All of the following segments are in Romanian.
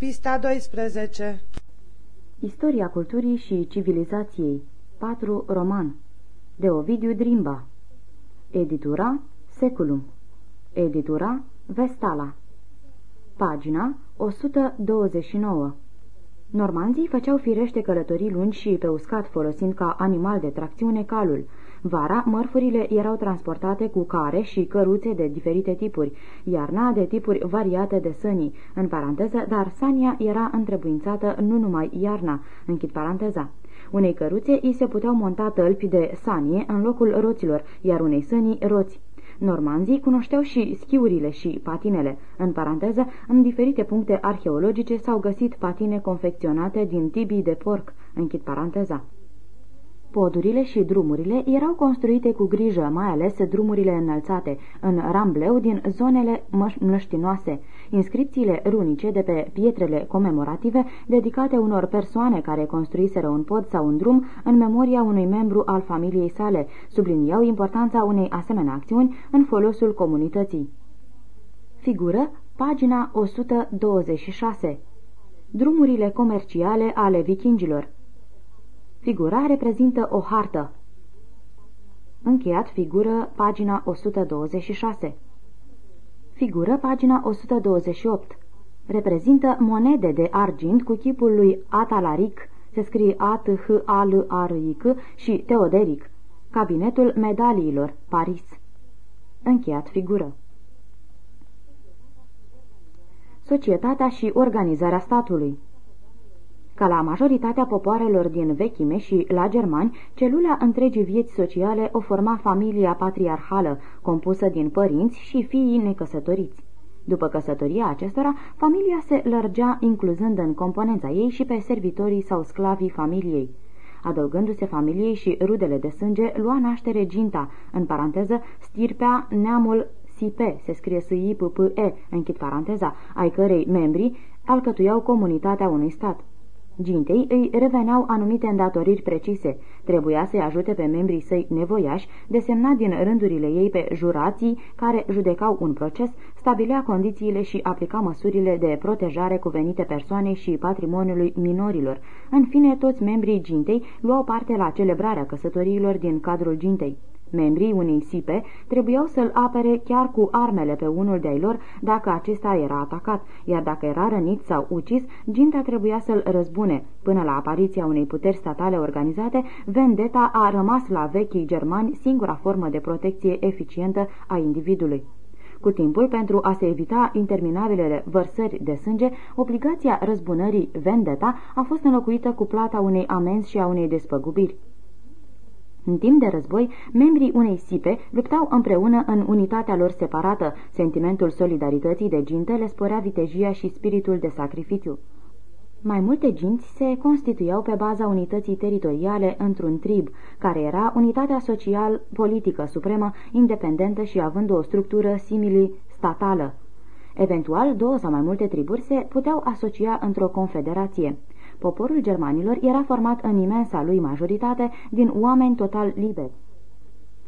Pista 12 Istoria culturii și civilizației. 4 roman. De Ovidiu Drimba. Editura Seculum. Editura Vestala. Pagina 129 Normanzii făceau firește călătorii lungi și pe uscat folosind ca animal de tracțiune calul, Vara, mărfurile erau transportate cu care și căruțe de diferite tipuri, iarna de tipuri variate de sănii, în paranteză, dar sania era întrebuințată nu numai iarna, închid paranteza. Unei căruțe îi se puteau monta tălpi de sanie în locul roților, iar unei sănii roți. Normanzii cunoșteau și schiurile și patinele. În paranteză, în diferite puncte arheologice s-au găsit patine confecționate din tibii de porc. Închid paranteza. Podurile și drumurile erau construite cu grijă, mai ales drumurile înălțate, în rambleu din zonele mlăștinoase. Inscripțiile runice de pe pietrele comemorative, dedicate unor persoane care construiseră un pod sau un drum în memoria unui membru al familiei sale, subliniau importanța unei asemenea acțiuni în folosul comunității. Figură, pagina 126 Drumurile comerciale ale vikingilor Figura reprezintă o hartă. Încheiat figură, pagina 126. Figură, pagina 128. Reprezintă monede de argint cu chipul lui Atalaric, se scrie a t h a l a r i c și Teoderic. Cabinetul medaliilor, Paris. Încheiat figură. Societatea și organizarea statului ca la majoritatea popoarelor din vechime și la germani, celula întregii vieți sociale o forma familia patriarhală, compusă din părinți și fiii necăsătoriți. După căsătoria acestora, familia se lărgea incluzând în componența ei și pe servitorii sau sclavii familiei. Adăugându-se familiei și rudele de sânge, lua naștere ginta, în paranteză, stirpea neamul Sipe, se scrie s i p p e închid paranteza, ai cărei membri alcătuiau comunitatea unui stat. Gintei îi reveneau anumite îndatoriri precise. Trebuia să-i ajute pe membrii săi nevoiași, desemnat din rândurile ei pe jurații care judecau un proces, stabilea condițiile și aplica măsurile de protejare cuvenite persoanei și patrimoniului minorilor. În fine, toți membrii gintei luau parte la celebrarea căsătoriilor din cadrul gintei. Membrii unei sipe trebuiau să-l apere chiar cu armele pe unul de-ai lor dacă acesta era atacat, iar dacă era rănit sau ucis, ginta trebuia să-l răzbune. Până la apariția unei puteri statale organizate, vendeta a rămas la vechii germani singura formă de protecție eficientă a individului. Cu timpul, pentru a se evita interminabilele vărsări de sânge, obligația răzbunării vendeta a fost înlocuită cu plata unei amenzi și a unei despăgubiri. În timp de război, membrii unei sipe luptau împreună în unitatea lor separată. Sentimentul solidarității de ginte le sporea vitejia și spiritul de sacrificiu. Mai multe ginți se constituiau pe baza unității teritoriale într-un trib, care era unitatea social-politică supremă, independentă și având o structură simili-statală. Eventual, două sau mai multe triburi se puteau asocia într-o confederație. Poporul germanilor era format în imensa lui majoritate din oameni total liberi.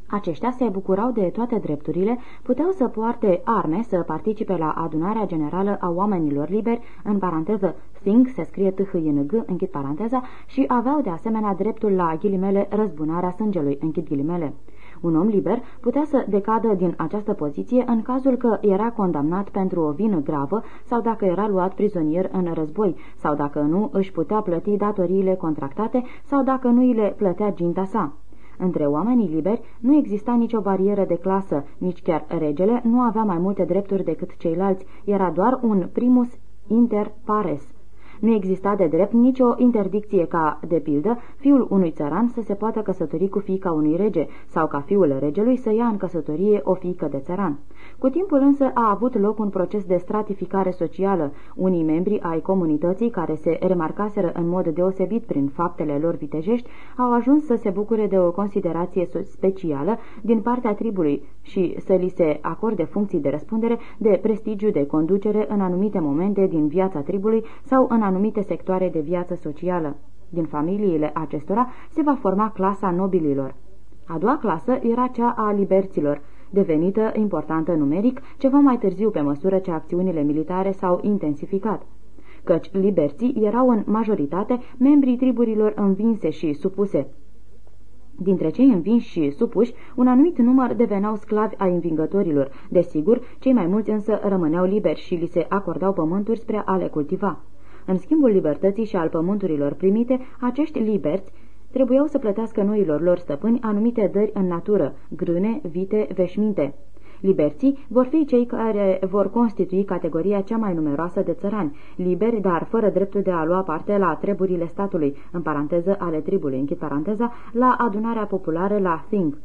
Aceștia se bucurau de toate drepturile, puteau să poarte arme, să participe la adunarea generală a oamenilor liberi, în paranteză Thing se scrie t h n g închid paranteza, și aveau de asemenea dreptul la ghilimele răzbunarea sângelui, închid ghilimele. Un om liber putea să decadă din această poziție în cazul că era condamnat pentru o vină gravă sau dacă era luat prizonier în război sau dacă nu își putea plăti datoriile contractate sau dacă nu îi le plătea ginta sa. Între oamenii liberi nu exista nicio barieră de clasă, nici chiar regele nu avea mai multe drepturi decât ceilalți, era doar un primus inter pares. Nu exista de drept nicio interdicție ca, de pildă, fiul unui țăran să se poată căsători cu fiica unui rege sau ca fiul regelui să ia în căsătorie o fiică de țăran. Cu timpul însă a avut loc un proces de stratificare socială. Unii membri ai comunității, care se remarcaseră în mod deosebit prin faptele lor vitejești, au ajuns să se bucure de o considerație specială din partea tribului și să li se acorde funcții de răspundere, de prestigiu de conducere în anumite momente din viața tribului sau în anumite sectoare de viață socială. Din familiile acestora se va forma clasa nobililor. A doua clasă era cea a liberților, devenită importantă numeric ceva mai târziu pe măsură ce acțiunile militare s-au intensificat. căci liberții erau în majoritate membrii triburilor învinse și supuse. Dintre cei învinși și supuși, un anumit număr deveneau sclavi ai învingătorilor. Desigur, cei mai mulți însă rămâneau liberi și li se acordau pământuri spre a le cultiva. În schimbul libertății și al pământurilor primite, acești liberți trebuiau să plătească noilor lor stăpâni anumite dări în natură, grâne, vite, veșminte. Liberții vor fi cei care vor constitui categoria cea mai numeroasă de țărani, liberi, dar fără dreptul de a lua parte la treburile statului, în paranteză ale tribului, închid paranteza, la adunarea populară la Thing.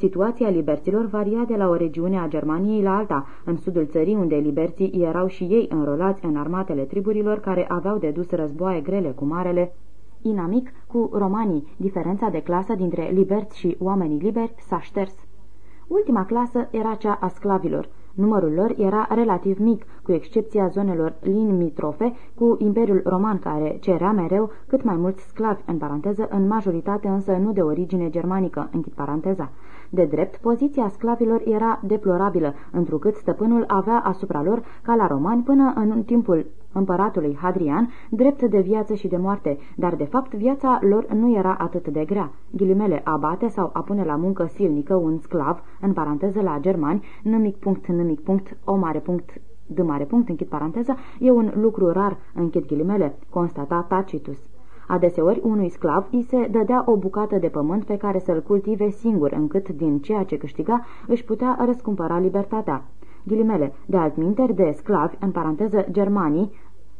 Situația liberților varia de la o regiune a Germaniei la alta, în sudul țării unde liberții erau și ei înrolați în armatele triburilor care aveau de dus războaie grele cu marele, inamic cu romanii. Diferența de clasă dintre liberți și oamenii liberi s-a șters. Ultima clasă era cea a sclavilor. Numărul lor era relativ mic, cu excepția zonelor limitrofe cu Imperiul Roman, care cerea mereu cât mai mulți sclavi, în paranteză, în majoritate însă nu de origine germanică, închid paranteza. De drept, poziția sclavilor era deplorabilă, întrucât stăpânul avea asupra lor, ca la romani, până în timpul împăratului Hadrian, drept de viață și de moarte, dar de fapt viața lor nu era atât de grea. Ghilimele a bate sau a pune la muncă silnică un sclav, în paranteză la germani, nimic punct, nimic punct, o mare punct, de mare punct, închid paranteza, e un lucru rar, închid ghilimele, constata Tacitus. Adeseori unui sclav îi se dădea o bucată de pământ pe care să-l cultive singur, încât din ceea ce câștiga își putea răscumpăra libertatea. Ghilimele, de altminteri de sclavi, în paranteză germanii,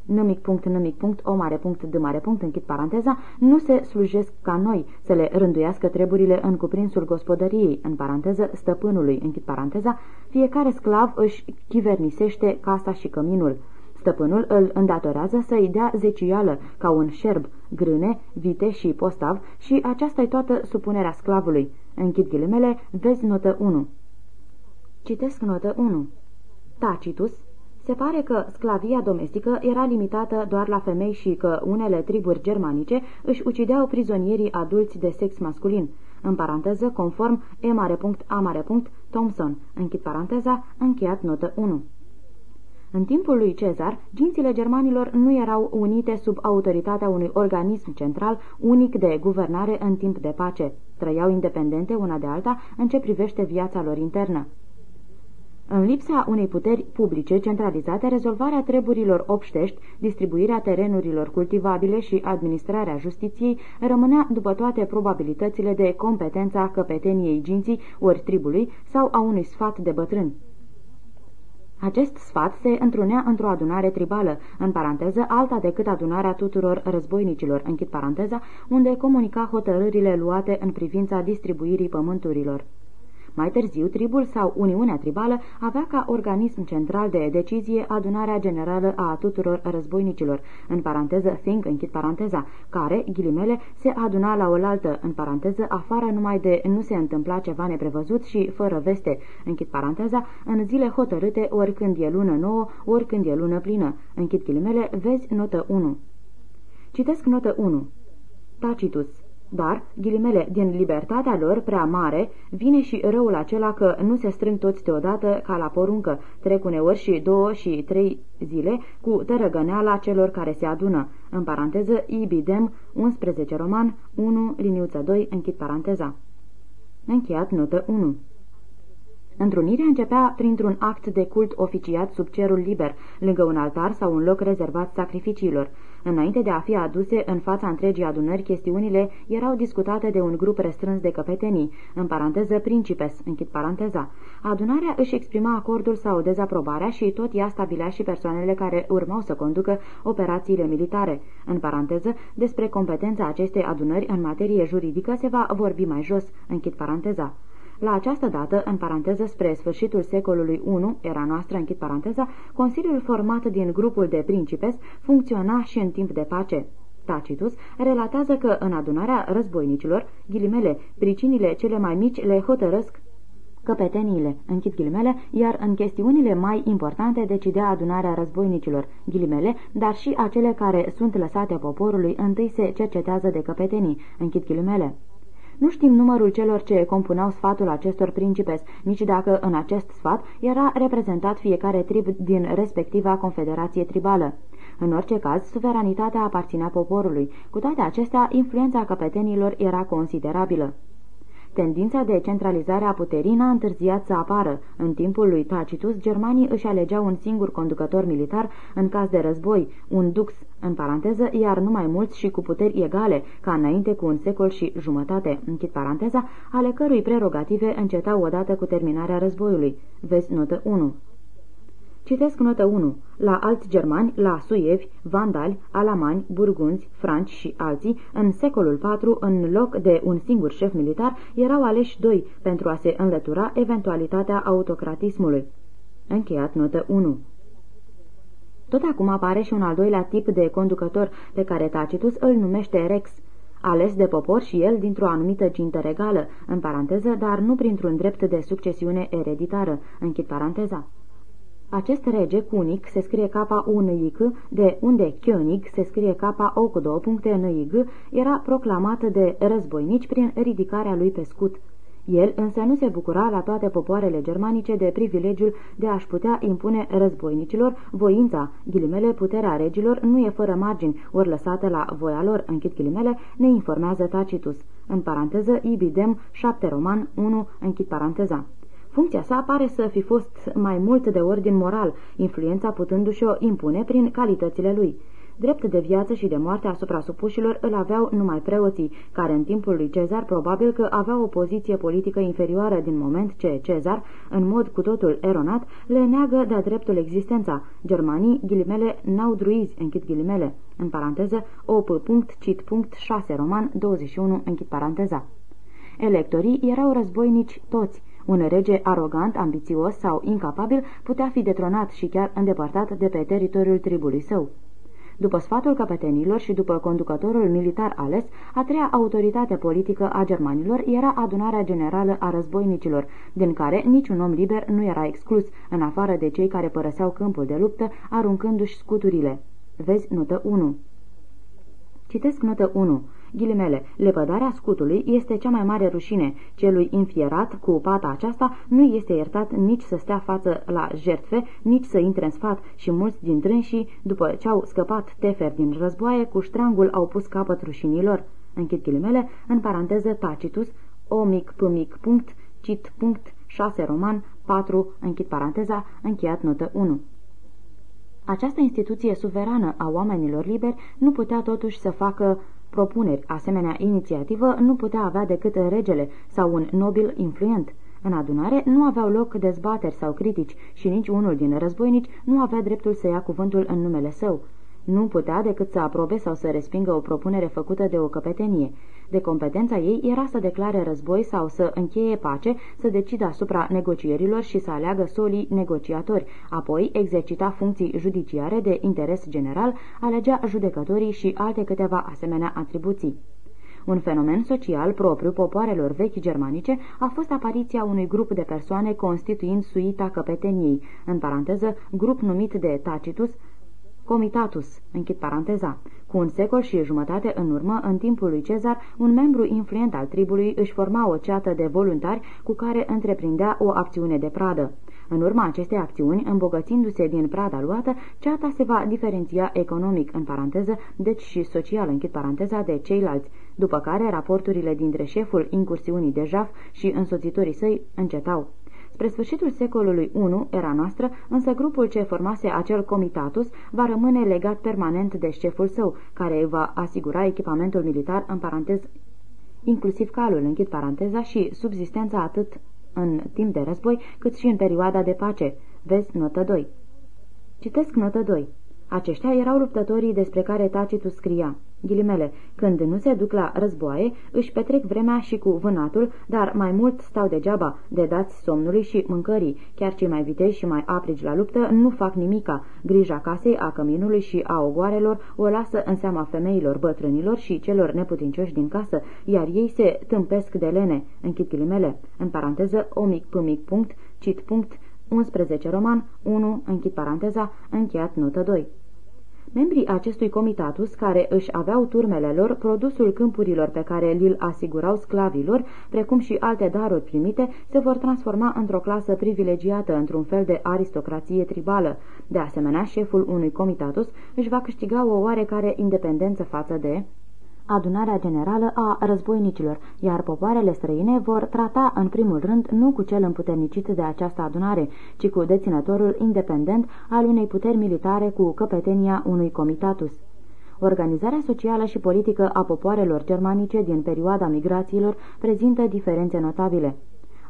numic punct, numic punct, o mare punct, de mare punct, închid paranteza, nu se slujesc ca noi să le rânduiască treburile în cuprinsul gospodăriei, în paranteză stăpânului, închid paranteza, fiecare sclav își chivernisește casa și căminul. Stăpânul îl îndatorează să-i dea zecială ca un șerb, grâne, vite și postav și aceasta-i toată supunerea sclavului. Închid ghilimele, vezi notă 1. Citesc notă 1. Tacitus se pare că sclavia domestică era limitată doar la femei și că unele triburi germanice își ucideau prizonierii adulți de sex masculin, în paranteză conform e.a. Thompson, închid paranteza, încheiat notă 1. În timpul lui Cezar, gințile germanilor nu erau unite sub autoritatea unui organism central unic de guvernare în timp de pace. Trăiau independente una de alta în ce privește viața lor internă. În lipsa unei puteri publice centralizate, rezolvarea treburilor obștești, distribuirea terenurilor cultivabile și administrarea justiției rămânea după toate probabilitățile de competența căpeteniei ginții ori tribului sau a unui sfat de bătrâni. Acest sfat se întrunea într-o adunare tribală, în paranteză alta decât adunarea tuturor războinicilor, închid paranteza, unde comunica hotărârile luate în privința distribuirii pământurilor. Mai târziu, tribul sau Uniunea Tribală avea ca organism central de decizie adunarea generală a tuturor războinicilor, în paranteză think, închid paranteza, care, ghilimele, se aduna la oaltă, în paranteză, afară numai de nu se întâmpla ceva neprevăzut și fără veste, închid paranteza, în zile hotărâte ori când e lună nouă, ori când e lună plină, închid ghilimele, vezi notă 1. Citesc notă 1. Tacitus dar, ghilimele, din libertatea lor prea mare, vine și răul acela că nu se strâng toți deodată ca la poruncă, trec uneori și două și trei zile cu tărăgăneala celor care se adună. În paranteză, ibidem 11 roman 1, liniuță 2, închid paranteza. Încheiat notă 1. Întrunirea începea printr-un act de cult oficiat sub cerul liber, lângă un altar sau un loc rezervat sacrificiilor. Înainte de a fi aduse în fața întregii adunări, chestiunile erau discutate de un grup restrâns de căpetenii, în paranteză principes, închid paranteza. Adunarea își exprima acordul sau dezaprobarea și tot ea stabilea și persoanele care urmau să conducă operațiile militare. În paranteză, despre competența acestei adunări în materie juridică se va vorbi mai jos, închid paranteza. La această dată, în paranteză spre sfârșitul secolului I, era noastră, închid paranteza, Consiliul format din grupul de principes funcționa și în timp de pace. Tacitus relatează că în adunarea războinicilor, ghilimele, pricinile cele mai mici le hotărăsc căpeteniile, închid ghilimele, iar în chestiunile mai importante decidea adunarea războinicilor, ghilimele, dar și acele care sunt lăsate poporului întâi se cercetează de căpetenii, închid ghilimele. Nu știm numărul celor ce compunau sfatul acestor principes, nici dacă în acest sfat era reprezentat fiecare trib din respectiva confederație tribală. În orice caz, suveranitatea aparținea poporului. Cu toate acestea, influența căpetenilor era considerabilă. Tendința de centralizare a puterii n-a întârziat să apară. În timpul lui Tacitus, germanii își alegeau un singur conducător militar în caz de război, un dux, în paranteză, iar numai mulți și cu puteri egale, ca înainte cu un secol și jumătate, închid paranteza, ale cărui prerogative încetau odată cu terminarea războiului. Vezi notă 1. Citesc notă 1. La alți germani, la suievi, vandali, alamani, burgunzi, franci și alții, în secolul IV, în loc de un singur șef militar, erau aleși doi pentru a se înlătura eventualitatea autocratismului. Încheiat notă 1. Tot acum apare și un al doilea tip de conducător pe care Tacitus îl numește Rex, ales de popor și el dintr-o anumită gintă regală, în paranteză, dar nu printr-un drept de succesiune ereditară, închid paranteza. Acest rege cunic se scrie k u n i c de unde König se scrie k o cu două puncte n i g era proclamat de războinici prin ridicarea lui pe scut. El însă nu se bucura la toate popoarele germanice de privilegiul de a-și putea impune războinicilor voința, ghilimele, puterea regilor nu e fără margini, ori lăsată la voia lor, închid ghilimele, ne informează Tacitus. În paranteză, ibidem 7 roman 1, închid paranteza. Funcția sa pare să fi fost mai mult de ordin moral, influența putându-și-o impune prin calitățile lui. Drept de viață și de moarte asupra supușilor îl aveau numai preoții, care în timpul lui Cezar probabil că aveau o poziție politică inferioară din moment ce Cezar, în mod cu totul eronat, le neagă de-a dreptul existența. Germanii, ghilimele, n-au druizi, închid ghilimele, în paranteză, op. cit. 6 roman 21, închid paranteza. Electorii erau războinici toți, un rege arogant, ambițios sau incapabil putea fi detronat și chiar îndepărtat de pe teritoriul tribului său. După sfatul căpetenilor și după conducătorul militar ales, a treia autoritate politică a germanilor era adunarea generală a războinicilor, din care niciun om liber nu era exclus, în afară de cei care părăseau câmpul de luptă, aruncându-și scuturile. Vezi notă 1. Citesc notă 1. Ghilimele, lepădarea scutului este cea mai mare rușine. Celui infierat cu pata aceasta nu este iertat nici să stea față la jertfe, nici să intre în sfat și mulți din trânsii, după ce au scăpat tefer din războaie, cu ștrangul au pus capăt rușinilor. Închid ghilimele, în paranteză Tacitus, o mic p mic punct, cit punct, 6 roman, 4, închid paranteza, încheiat notă 1. Această instituție suverană a oamenilor liberi nu putea totuși să facă propuneri. Asemenea inițiativă nu putea avea decât regele sau un nobil influent. În adunare nu aveau loc dezbateri sau critici și nici unul din războinici nu avea dreptul să ia cuvântul în numele său. Nu putea decât să aprobe sau să respingă o propunere făcută de o căpetenie. De competența ei era să declare război sau să încheie pace, să decidă asupra negocierilor și să aleagă solii negociatori, apoi exercita funcții judiciare de interes general, alegea judecătorii și alte câteva asemenea atribuții. Un fenomen social propriu popoarelor vechi germanice a fost apariția unui grup de persoane constituind suita căpeteniei, în paranteză, grup numit de Tacitus, Comitatus, închid paranteza. Cu un secol și jumătate în urmă, în timpul lui Cezar, un membru influent al tribului își forma o ceată de voluntari cu care întreprindea o acțiune de pradă. În urma acestei acțiuni, îmbogățindu-se din prada luată, ceata se va diferenția economic, în paranteză, deci și social, închid paranteza, de ceilalți, după care raporturile dintre șeful incursiunii de jaf și însoțitorii săi încetau. Spre sfârșitul secolului I, era noastră, însă grupul ce formase acel comitatus va rămâne legat permanent de șeful său, care va asigura echipamentul militar, în parantez, inclusiv calul, închid paranteza, și subsistența atât în timp de război, cât și în perioada de pace. Vezi notă 2. Citesc notă 2. Aceștia erau luptătorii despre care Tacitus scria. Ghilimele, când nu se duc la războaie, își petrec vremea și cu vânatul, dar mai mult stau degeaba, de dați somnului și mâncării. Chiar cei mai viteji și mai aprici la luptă nu fac nimica. Grija casei, a căminului și a ogoarelor o lasă în seama femeilor, bătrânilor și celor neputincioși din casă, iar ei se tâmpesc de lene. Închid ghilimele. În paranteză, omic, pâmic, punct, cit punct, 11 roman, 1, închid paranteza, încheiat notă 2. Membrii acestui comitatus, care își aveau turmele lor, produsul câmpurilor pe care li-l asigurau sclavilor, precum și alte daruri primite, se vor transforma într-o clasă privilegiată, într-un fel de aristocrație tribală. De asemenea, șeful unui comitatus își va câștiga o oarecare independență față de adunarea generală a războinicilor, iar popoarele străine vor trata în primul rând nu cu cel împuternicit de această adunare, ci cu deținătorul independent al unei puteri militare cu căpetenia unui comitatus. Organizarea socială și politică a popoarelor germanice din perioada migrațiilor prezintă diferențe notabile.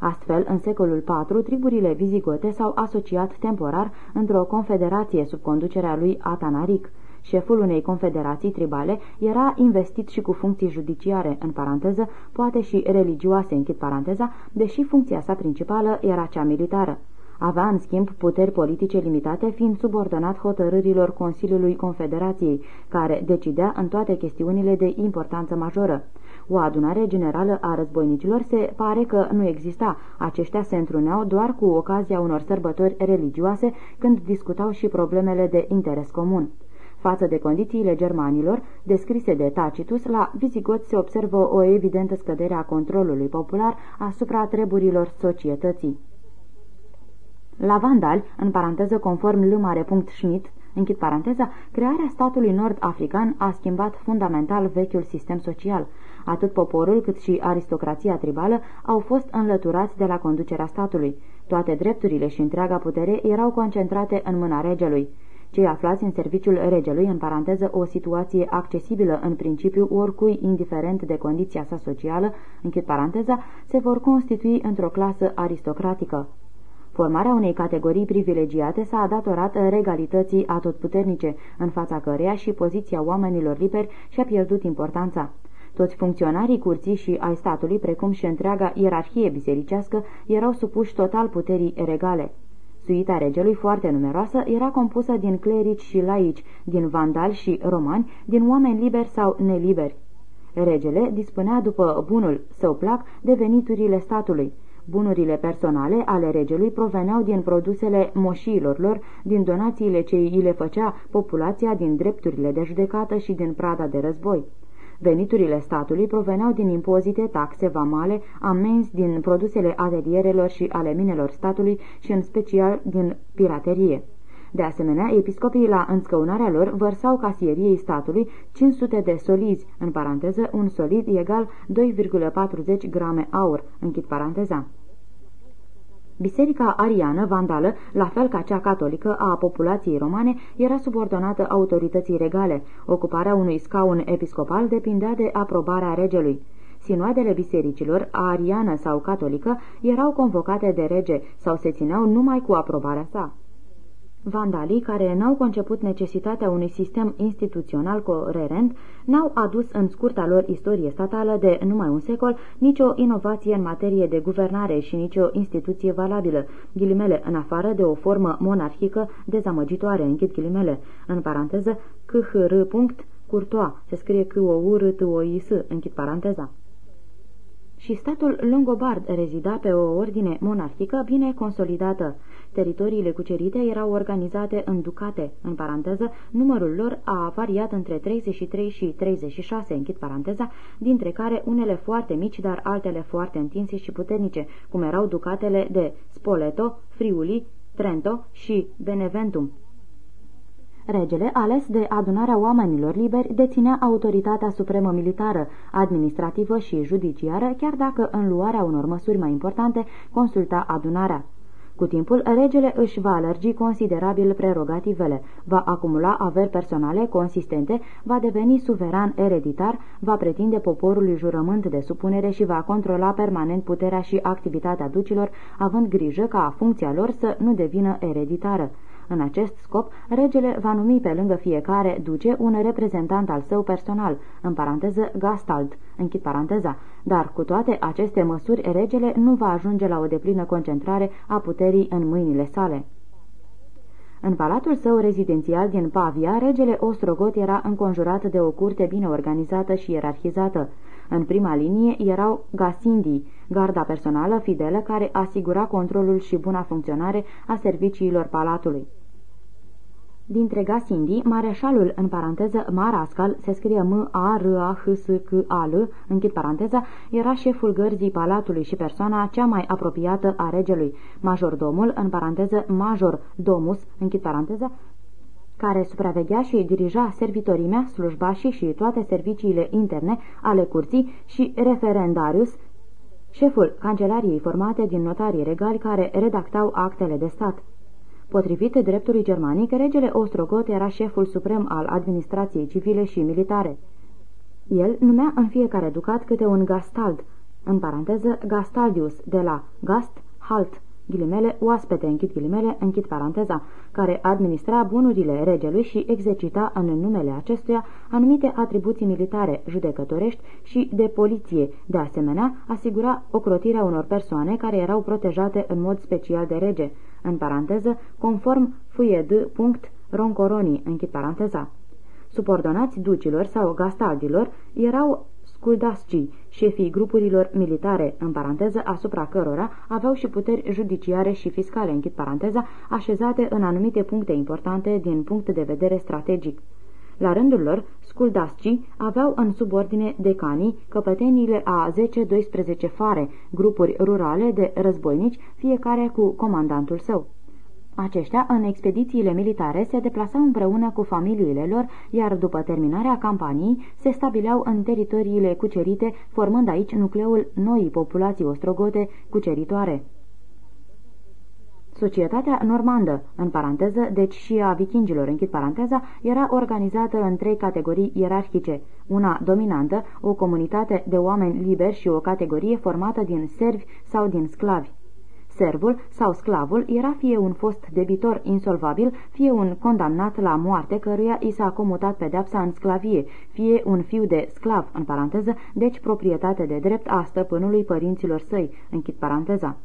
Astfel, în secolul IV, triburile vizigote s-au asociat temporar într-o confederație sub conducerea lui Atanaric. Șeful unei confederații tribale era investit și cu funcții judiciare, în paranteză, poate și religioase, închid paranteza, deși funcția sa principală era cea militară. Avea, în schimb, puteri politice limitate, fiind subordonat hotărârilor Consiliului Confederației, care decidea în toate chestiunile de importanță majoră. O adunare generală a războinicilor se pare că nu exista. Aceștia se întruneau doar cu ocazia unor sărbători religioase, când discutau și problemele de interes comun. Față de condițiile germanilor, descrise de Tacitus, la Visigoți se observă o evidentă scădere a controlului popular asupra treburilor societății. La Vandal, în paranteză conform Schmidt, închid paranteza, crearea statului nord-african a schimbat fundamental vechiul sistem social. Atât poporul cât și aristocrația tribală au fost înlăturați de la conducerea statului. Toate drepturile și întreaga putere erau concentrate în mâna regelui. Cei aflați în serviciul regelui, în paranteză o situație accesibilă în principiu oricui indiferent de condiția sa socială, închid paranteza, se vor constitui într-o clasă aristocratică. Formarea unei categorii privilegiate s-a datorat regalității atotputernice, în fața căreia și poziția oamenilor liberi și-a pierdut importanța. Toți funcționarii curții și ai statului, precum și întreaga ierarhie bisericească, erau supuși total puterii regale. Suita regelui, foarte numeroasă, era compusă din clerici și laici, din vandali și romani, din oameni liberi sau neliberi. Regele dispunea după bunul său plac de veniturile statului. Bunurile personale ale regelui proveneau din produsele moșiilor lor, din donațiile ce îi le făcea populația, din drepturile de judecată și din prada de război. Veniturile statului proveneau din impozite, taxe, vamale, amenzi din produsele atelierelor și ale minelor statului și în special din piraterie. De asemenea, episcopii la înscăunarea lor vărsau casieriei statului 500 de solizi, în paranteză un solid egal 2,40 grame aur, închid paranteza. Biserica ariană, vandală, la fel ca cea catolică a populației romane, era subordonată autorității regale. Ocuparea unui scaun episcopal depindea de aprobarea regelui. Sinoadele bisericilor, ariană sau catolică, erau convocate de rege sau se țineau numai cu aprobarea sa. Vandalii, care n-au conceput necesitatea unui sistem instituțional coerent, n-au adus în scurta lor istorie statală de numai un secol nicio inovație în materie de guvernare și nicio instituție valabilă, ghilimele în afară de o formă monarhică dezamăgitoare, închid ghilimele, în paranteză, khr. Curtoa, se scrie c o u r t o i s închid paranteza și statul longobard rezida pe o ordine monarhică bine consolidată. Teritoriile cucerite erau organizate în ducate, în paranteză, numărul lor a variat între 33 și 36, închid paranteza, dintre care unele foarte mici, dar altele foarte întinse și puternice, cum erau ducatele de Spoleto, Friuli, Trento și Beneventum. Regele, ales de adunarea oamenilor liberi, deținea autoritatea supremă militară, administrativă și judiciară, chiar dacă în luarea unor măsuri mai importante consulta adunarea. Cu timpul, regele își va alergi considerabil prerogativele, va acumula averi personale consistente, va deveni suveran ereditar, va pretinde poporului jurământ de supunere și va controla permanent puterea și activitatea ducilor, având grijă ca funcția lor să nu devină ereditară. În acest scop, regele va numi pe lângă fiecare duce un reprezentant al său personal, în paranteză Gastald, închid paranteza, dar cu toate aceste măsuri, regele nu va ajunge la o deplină concentrare a puterii în mâinile sale. În palatul său rezidențial din Pavia, regele Ostrogot era înconjurat de o curte bine organizată și ierarhizată. În prima linie erau gasindii, garda personală fidelă care asigura controlul și buna funcționare a serviciilor palatului. Dintre Gasindi, mareșalul, în paranteză, Marascal, se scrie M-A-R-A-H-S-C-A-L, închid paranteza, era șeful gărzii palatului și persoana cea mai apropiată a regelui. Majordomul, în paranteză, Major Domus, închid paranteza, care supraveghea și dirija servitorimea, slujbașii și toate serviciile interne ale curții și referendarius, șeful cancelariei formate din notarii regali care redactau actele de stat. Potrivit dreptului germanic, regele Ostrogot era șeful suprem al administrației civile și militare. El numea în fiecare ducat câte un gastald, în paranteză gastaldius, de la gast, halt, ghilimele, oaspete, închid ghilimele, închid paranteza, care administra bunurile regelui și exercita în numele acestuia anumite atribuții militare, judecătorești și de poliție. De asemenea, asigura ocrotirea unor persoane care erau protejate în mod special de rege, în paranteză, conform FUED. Roncoroni, închid paranteza. Subordonați ducilor sau gastaldilor erau sculdascii, șefii grupurilor militare, în paranteză, asupra cărora aveau și puteri judiciare și fiscale, închid paranteza, așezate în anumite puncte importante din punct de vedere strategic. La rândul lor, sculdascii aveau în subordine decanii, căpăteniile a 10-12 fare, grupuri rurale de războinici, fiecare cu comandantul său. Aceștia, în expedițiile militare, se deplasau împreună cu familiile lor, iar după terminarea campaniei, se stabileau în teritoriile cucerite, formând aici nucleul noii populații ostrogote cuceritoare. Societatea normandă, în paranteză, deci și a vikingilor, închid paranteza, era organizată în trei categorii ierarhice. Una dominantă, o comunitate de oameni liberi și o categorie formată din servi sau din sclavi. Servul sau sclavul era fie un fost debitor insolvabil, fie un condamnat la moarte căruia i s-a comutat pedepsa în sclavie, fie un fiu de sclav, în paranteză, deci proprietate de drept a stăpânului părinților săi, închid paranteza.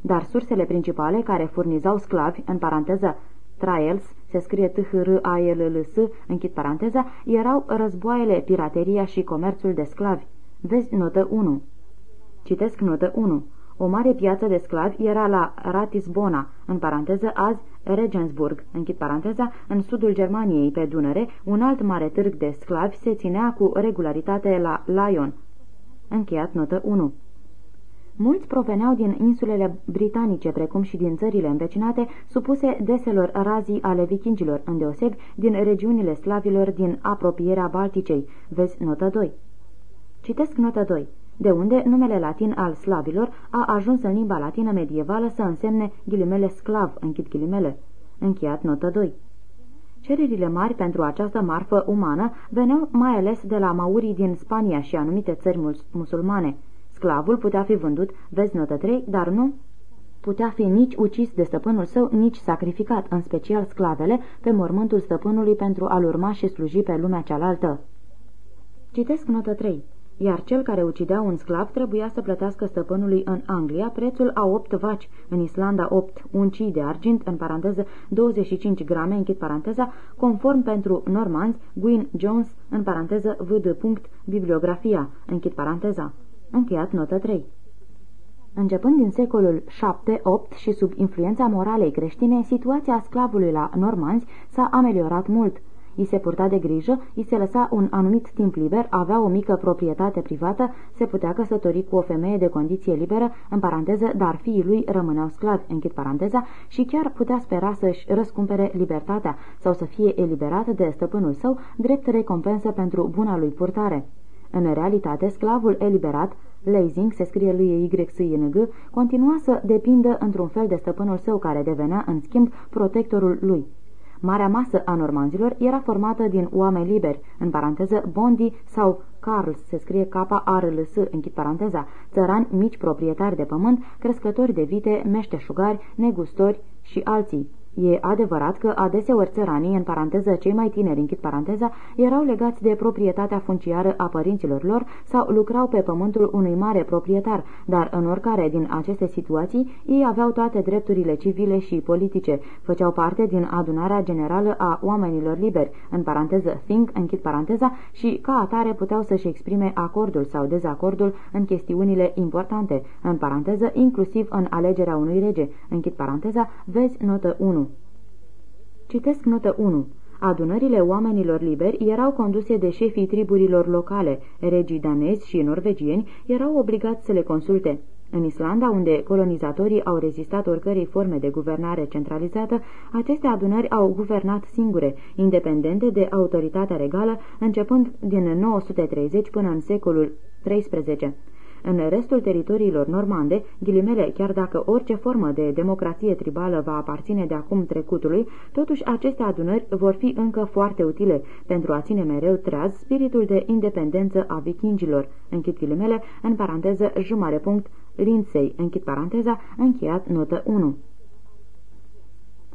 Dar sursele principale care furnizau sclavi, în paranteză, trials, se scrie t h r a l l s închid paranteza, erau războaiele, pirateria și comerțul de sclavi. Vezi notă 1. Citesc notă 1. O mare piață de sclavi era la Ratisbona, în paranteză azi Regensburg, închid paranteza, în sudul Germaniei, pe Dunăre, un alt mare târg de sclavi se ținea cu regularitate la Lyon. Încheiat notă 1. Mulți proveneau din insulele britanice, precum și din țările învecinate, supuse deselor razii ale vikingilor, îndeosebi din regiunile slavilor din apropierea Balticei. Vezi notă 2. Citesc notă 2 de unde numele latin al slavilor a ajuns în limba latină medievală să însemne ghilimele sclav, închid ghilimele. Încheiat notă 2. Cererile mari pentru această marfă umană veneau mai ales de la maurii din Spania și anumite țări musulmane. Sclavul putea fi vândut, vezi notă 3, dar nu putea fi nici ucis de stăpânul său, nici sacrificat, în special sclavele, pe mormântul stăpânului pentru a-l urma și sluji pe lumea cealaltă. Citesc notă 3 iar cel care ucidea un sclav trebuia să plătească stăpânului în Anglia prețul a 8 vaci, în Islanda 8 uncii de argint, în paranteză 25 grame, închid paranteza, conform pentru normanzi, Gwyn Jones, în paranteză vd. bibliografia, închid paranteza. Încheiat notă 3. Începând din secolul 7-8 și sub influența moralei creștine, situația sclavului la normanzi s-a ameliorat mult îi se purta de grijă, îi se lăsa un anumit timp liber, avea o mică proprietate privată, se putea căsători cu o femeie de condiție liberă, în paranteză, dar fiii lui rămâneau sclavi, închid paranteza, și chiar putea spera să-și răscumpere libertatea sau să fie eliberat de stăpânul său, drept recompensă pentru buna lui purtare. În realitate, sclavul eliberat, Leasing, se scrie lui Y-S-I-N-G, continua să depindă într-un fel de stăpânul său care devenea, în schimb, protectorul lui. Marea masă a normanzilor era formată din oameni liberi, în paranteză bondi sau Carls, se scrie K-A-R-L-S, închid paranteza, țărani mici proprietari de pământ, crescători de vite, meșteșugari, negustori și alții. E adevărat că adeseori țăranii, în paranteză cei mai tineri, închid paranteza, erau legați de proprietatea funciară a părinților lor sau lucrau pe pământul unui mare proprietar, dar în oricare din aceste situații ei aveau toate drepturile civile și politice, făceau parte din adunarea generală a oamenilor liberi, în paranteză think, închid paranteza, și ca atare puteau să-și exprime acordul sau dezacordul în chestiunile importante, în paranteză inclusiv în alegerea unui rege, închid paranteza, vezi notă 1. Citesc notă 1. Adunările oamenilor liberi erau conduse de șefii triburilor locale, regii danezi și norvegieni erau obligați să le consulte. În Islanda, unde colonizatorii au rezistat oricărei forme de guvernare centralizată, aceste adunări au guvernat singure, independente de autoritatea regală, începând din 930 până în secolul XIII. În restul teritoriilor normande, ghilimele, chiar dacă orice formă de democrație tribală va aparține de acum trecutului, totuși aceste adunări vor fi încă foarte utile pentru a ține mereu treaz spiritul de independență a vikingilor, închid ghilimele, în paranteză jumare punct, Lindsay, închid paranteza, încheiat notă 1.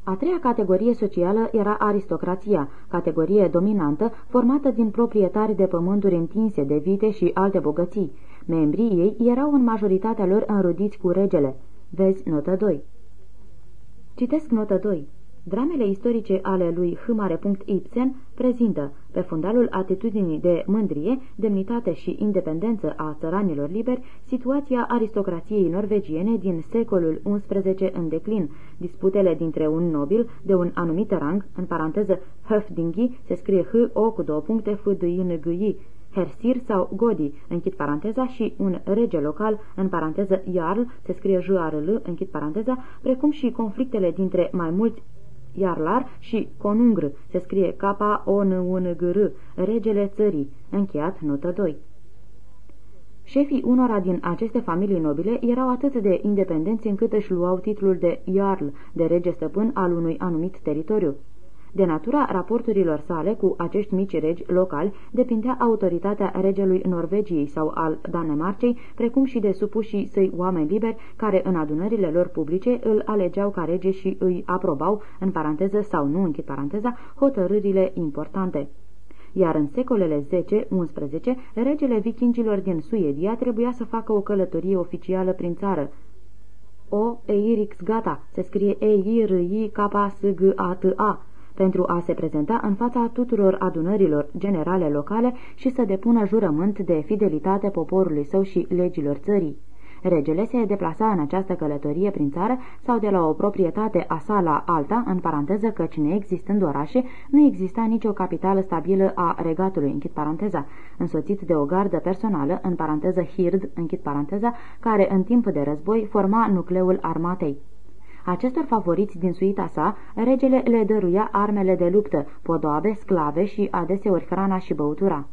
A treia categorie socială era aristocrația, categorie dominantă formată din proprietari de pământuri întinse, de vite și alte bogății. Membrii ei erau în majoritatea lor înrudiți cu regele. Vezi notă 2. Citesc notă 2. Dramele istorice ale lui H. Ibsen prezintă, pe fundalul atitudinii de mândrie, demnitate și independență a țăranilor liberi, situația aristocrației norvegiene din secolul XI în declin, disputele dintre un nobil de un anumit rang, în paranteză Höfdingi, se scrie H-O cu două puncte F d i n g i Hersir sau Godi, închid paranteza, și un rege local, în paranteză Jarl, se scrie j r l închid paranteza, precum și conflictele dintre mai mulți Iarlar și Conungr, se scrie K-O-N-U-N-G-R, regele țării, încheiat notă 2. Șefii unora din aceste familii nobile erau atât de independenți încât își luau titlul de Jarl, de rege stăpân al unui anumit teritoriu. De natura raporturilor sale cu acești mici regi locali depindea autoritatea regelui Norvegiei sau al Danemarcei, precum și de supușii săi oameni liberi, care în adunările lor publice îl alegeau ca rege și îi aprobau, în paranteză sau nu închid paranteza, hotărârile importante iar în secolele 10-11, regele vikingilor din Suedia trebuia să facă o călătorie oficială prin țară. O Eirix Gata se scrie e i r i k s g a t a pentru a se prezenta în fața tuturor adunărilor generale locale și să depună jurământ de fidelitate poporului său și legilor țării. Regele se deplasa în această călătorie prin țară sau de la o proprietate a sa la alta, în paranteză căci neexistând orașe, nu exista nicio capitală stabilă a regatului, închid paranteza, însoțit de o gardă personală, în paranteză hird, închid paranteza, care în timp de război forma nucleul armatei. Acestor favoriți din suita sa, regele le dăruia armele de luptă, podoabe, sclave și adeseori hrana și băutura.